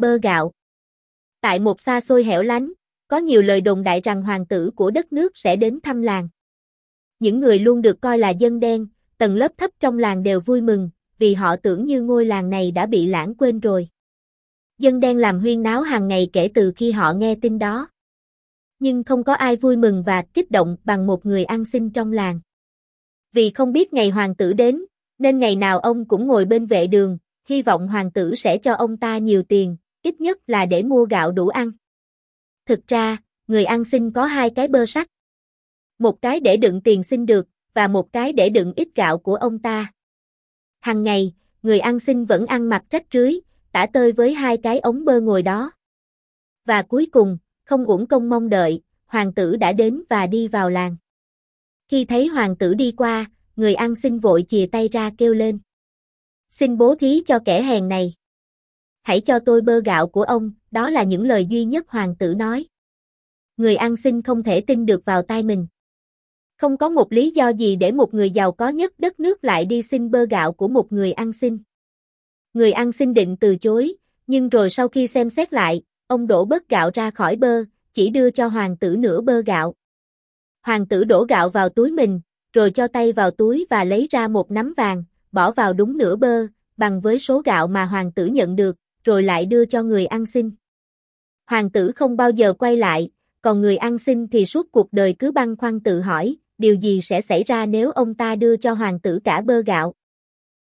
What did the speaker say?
Bơ gạo Tại một xa xôi hẻo lánh, có nhiều lời đồn đại rằng hoàng tử của đất nước sẽ đến thăm làng. Những người luôn được coi là dân đen, tầng lớp thấp trong làng đều vui mừng, vì họ tưởng như ngôi làng này đã bị lãng quên rồi. Dân đen làm huyên náo hàng ngày kể từ khi họ nghe tin đó. Nhưng không có ai vui mừng và kích động bằng một người ăn xin trong làng. Vì không biết ngày hoàng tử đến, nên ngày nào ông cũng ngồi bên vệ đường, hy vọng hoàng tử sẽ cho ông ta nhiều tiền, ít nhất là để mua gạo đủ ăn. Thực ra, người ăn xin có hai cái bơ sắt. Một cái để đựng tiền xin được, và một cái để đựng ít gạo của ông ta. Hằng ngày, người ăn xin vẫn ăn mặc rách rưới, tả tơi với hai cái ống bơ ngồi đó. Và cuối cùng, không uổng công mong đợi, hoàng tử đã đến và đi vào làng. Khi thấy hoàng tử đi qua, người ăn xin vội chìa tay ra kêu lên. Xin bố thí cho kẻ hèn này. Hãy cho tôi bơ gạo của ông, đó là những lời duy nhất hoàng tử nói. Người ăn xin không thể tin được vào tai mình. Không có một lý do gì để một người giàu có nhất đất nước lại đi xin bơ gạo của một người ăn xin. Người ăn xin định từ chối, nhưng rồi sau khi xem xét lại, ông đổ bớt gạo ra khỏi bơ, chỉ đưa cho hoàng tử nửa bơ gạo. Hoàng tử đổ gạo vào túi mình, rồi cho tay vào túi và lấy ra một nắm vàng, bỏ vào đúng nửa bơ, bằng với số gạo mà hoàng tử nhận được, rồi lại đưa cho người ăn xin. Hoàng tử không bao giờ quay lại, còn người ăn xin thì suốt cuộc đời cứ băn khoăn tự hỏi, điều gì sẽ xảy ra nếu ông ta đưa cho hoàng tử cả bơ gạo.